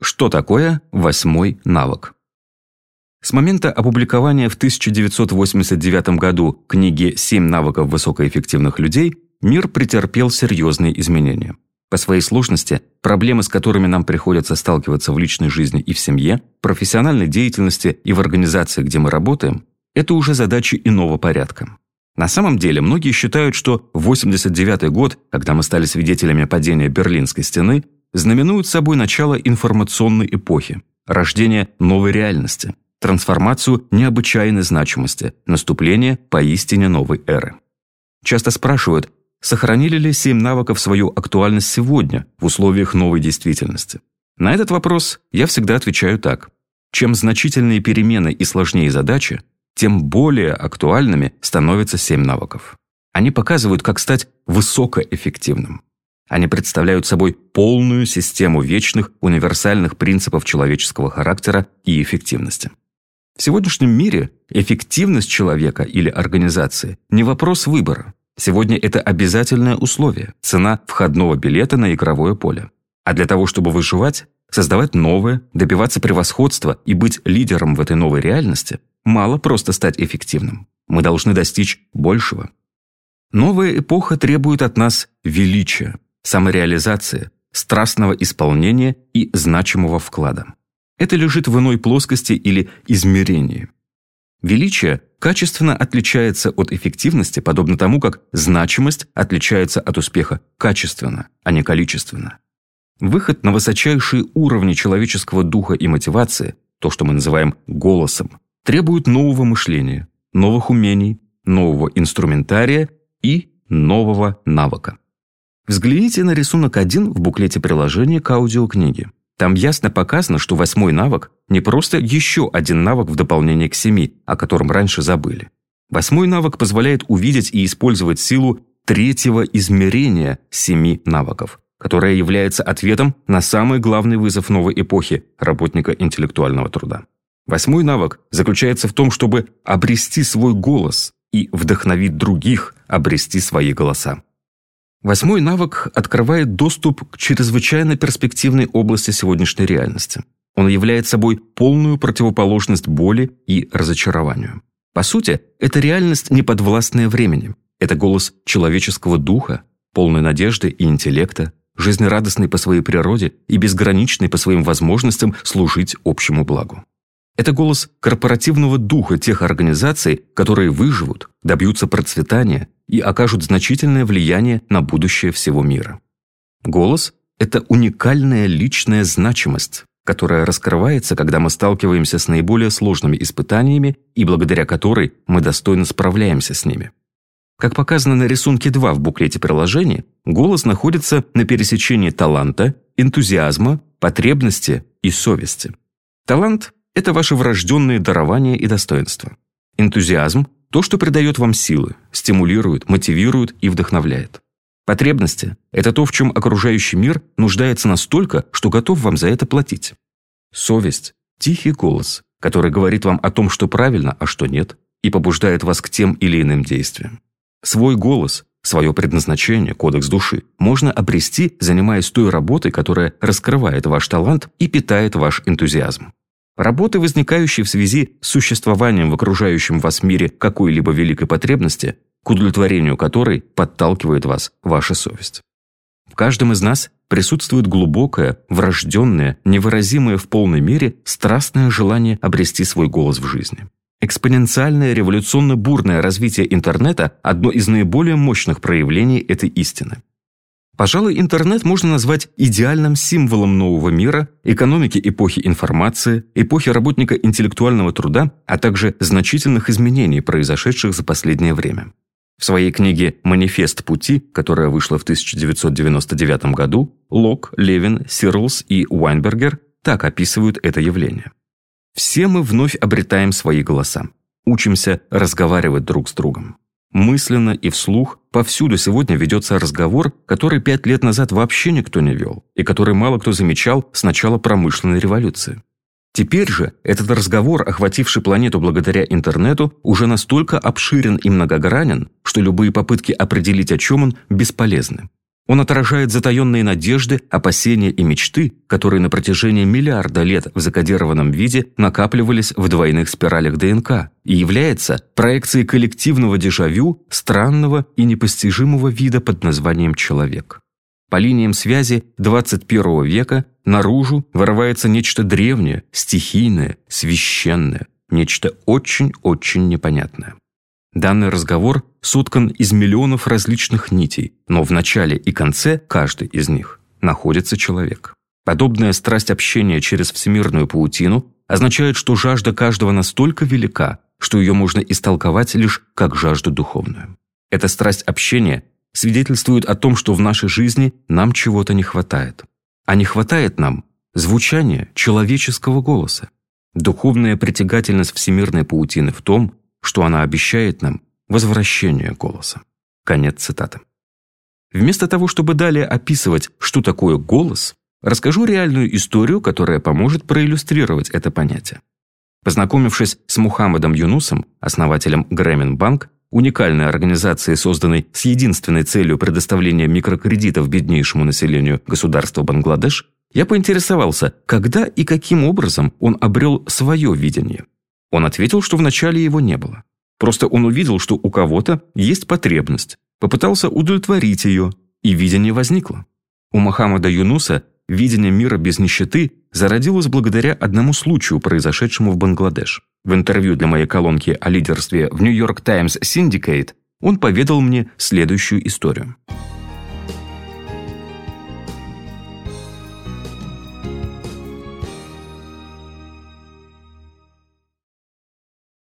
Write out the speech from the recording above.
Что такое восьмой навык? С момента опубликования в 1989 году книги «Семь навыков высокоэффективных людей» мир претерпел серьезные изменения. По своей сложности, проблемы, с которыми нам приходится сталкиваться в личной жизни и в семье, профессиональной деятельности и в организации, где мы работаем, это уже задачи иного порядка. На самом деле, многие считают, что 89 год, когда мы стали свидетелями падения Берлинской стены, знаменует собой начало информационной эпохи, рождение новой реальности, трансформацию необычайной значимости, наступление поистине новой эры. Часто спрашивают, сохранили ли семь навыков свою актуальность сегодня в условиях новой действительности. На этот вопрос я всегда отвечаю так. Чем значительные перемены и сложнее задачи, тем более актуальными становятся семь навыков. Они показывают, как стать высокоэффективным. Они представляют собой полную систему вечных универсальных принципов человеческого характера и эффективности. В сегодняшнем мире эффективность человека или организации не вопрос выбора. Сегодня это обязательное условие, цена входного билета на игровое поле. А для того, чтобы выживать, создавать новое, добиваться превосходства и быть лидером в этой новой реальности, мало просто стать эффективным. Мы должны достичь большего. Новая эпоха требует от нас величия, самореализации, страстного исполнения и значимого вклада. Это лежит в иной плоскости или измерении. Величие качественно отличается от эффективности, подобно тому, как значимость отличается от успеха качественно, а не количественно. Выход на высочайшие уровни человеческого духа и мотивации, то, что мы называем голосом, требует нового мышления, новых умений, нового инструментария и нового навыка. Взгляните на рисунок 1 в буклете приложения к аудиокниге. Там ясно показано, что восьмой навык не просто еще один навык в дополнение к семи, о котором раньше забыли. Восьмой навык позволяет увидеть и использовать силу третьего измерения семи навыков, которое является ответом на самый главный вызов новой эпохи работника интеллектуального труда. Восьмой навык заключается в том, чтобы обрести свой голос и вдохновить других обрести свои голоса. Восьмой навык открывает доступ к чрезвычайно перспективной области сегодняшней реальности. Он является собой полную противоположность боли и разочарованию. По сути, это реальность неподвластная времени. Это голос человеческого духа, полной надежды и интеллекта, жизнерадостный по своей природе и безграничный по своим возможностям служить общему благу. Это голос корпоративного духа тех организаций, которые выживут, добьются процветания и окажут значительное влияние на будущее всего мира. Голос – это уникальная личная значимость, которая раскрывается, когда мы сталкиваемся с наиболее сложными испытаниями и благодаря которой мы достойно справляемся с ними. Как показано на рисунке 2 в буклете приложения, голос находится на пересечении таланта, энтузиазма, потребности и совести. Талант это ваши врожденные дарования и достоинства. Энтузиазм – то, что придает вам силы, стимулирует, мотивирует и вдохновляет. Потребности – это то, в чем окружающий мир нуждается настолько, что готов вам за это платить. Совесть – тихий голос, который говорит вам о том, что правильно, а что нет, и побуждает вас к тем или иным действиям. Свой голос, свое предназначение, кодекс души можно обрести, занимаясь той работой, которая раскрывает ваш талант и питает ваш энтузиазм. Работы, возникающие в связи с существованием в окружающем вас мире какой-либо великой потребности, к удовлетворению которой подталкивает вас ваша совесть. В каждом из нас присутствует глубокое, врожденное, невыразимое в полной мере страстное желание обрести свой голос в жизни. Экспоненциальное революционно-бурное развитие интернета – одно из наиболее мощных проявлений этой истины. Пожалуй, интернет можно назвать идеальным символом нового мира, экономики эпохи информации, эпохи работника интеллектуального труда, а также значительных изменений, произошедших за последнее время. В своей книге «Манифест пути», которая вышла в 1999 году, Лок, Левин, Сирлс и Уайнбергер так описывают это явление. «Все мы вновь обретаем свои голоса, учимся разговаривать друг с другом. Мысленно и вслух повсюду сегодня ведется разговор, который пять лет назад вообще никто не вел, и который мало кто замечал с начала промышленной революции. Теперь же этот разговор, охвативший планету благодаря интернету, уже настолько обширен и многогранен, что любые попытки определить, о чем он, бесполезны. Он отражает затаенные надежды, опасения и мечты, которые на протяжении миллиарда лет в закодированном виде накапливались в двойных спиралях ДНК и является проекцией коллективного дежавю странного и непостижимого вида под названием человек. По линиям связи 21 века наружу вырывается нечто древнее, стихийное, священное, нечто очень-очень непонятное. Данный разговор соткан из миллионов различных нитей, но в начале и конце каждой из них находится человек. Подобная страсть общения через всемирную паутину означает, что жажда каждого настолько велика, что ее можно истолковать лишь как жажду духовную. Эта страсть общения свидетельствует о том, что в нашей жизни нам чего-то не хватает. А не хватает нам звучания человеческого голоса. Духовная притягательность всемирной паутины в том, что она обещает нам возвращение голоса. Конец цитаты. Вместо того, чтобы далее описывать, что такое голос, расскажу реальную историю, которая поможет проиллюстрировать это понятие. Познакомившись с Мухаммадом Юнусом, основателем Грэмин Банк, уникальной организации, созданной с единственной целью предоставления микрокредитов беднейшему населению государства Бангладеш, я поинтересовался, когда и каким образом он обрел свое видение. Он ответил, что вначале его не было. Просто он увидел, что у кого-то есть потребность, попытался удовлетворить ее, и видение возникло. У Мухаммада Юнуса видение мира без нищеты зародилось благодаря одному случаю, произошедшему в Бангладеш. В интервью для моей колонки о лидерстве в New York Times Syndicate он поведал мне следующую историю.